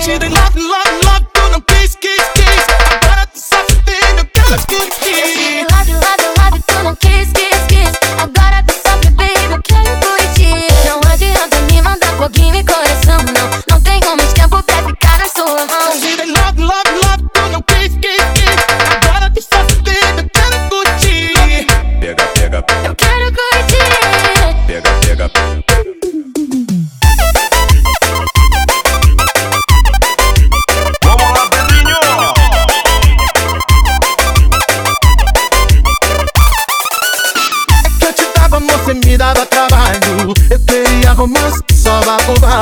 Shit, they love, love, love, on them. Kiss, kiss, kiss. I got something. The girl good, kiss.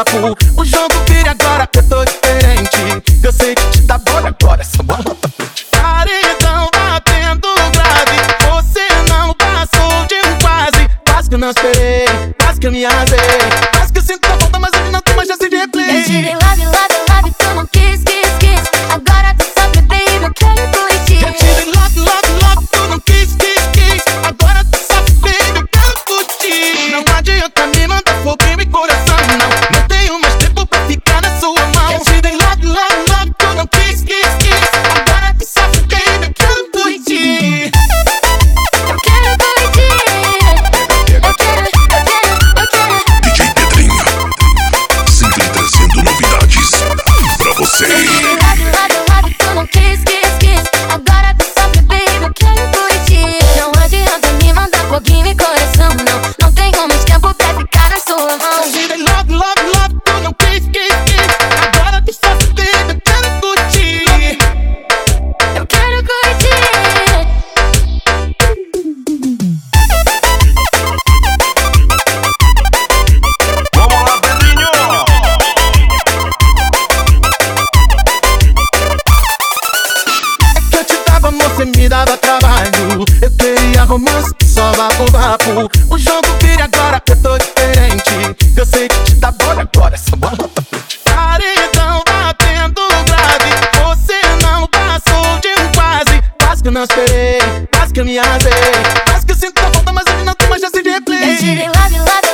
papo. O jogo vira agora, eu tô diferente. Eu sei que te dá bola agora, essa bola pra frente. Paredão batendo grave, você não passou de um quase. Quase que eu não esperei, quase que eu me azei. Quase que eu sinto a falta, mas ele não tem mais chance de replay. Eu. você me dava trabalho. Eu queria romance, só vapo vapo. O jogo vira agora, eu tô diferente. Eu sei que te dá bola agora, essa bola tá frente. Paredão batendo grave, você não passou de um quase. Quase que eu não esperei, quase que eu me azei. Quase que eu sinto a falta, mas ele não tem mais chance de replay. Eu tive love, love.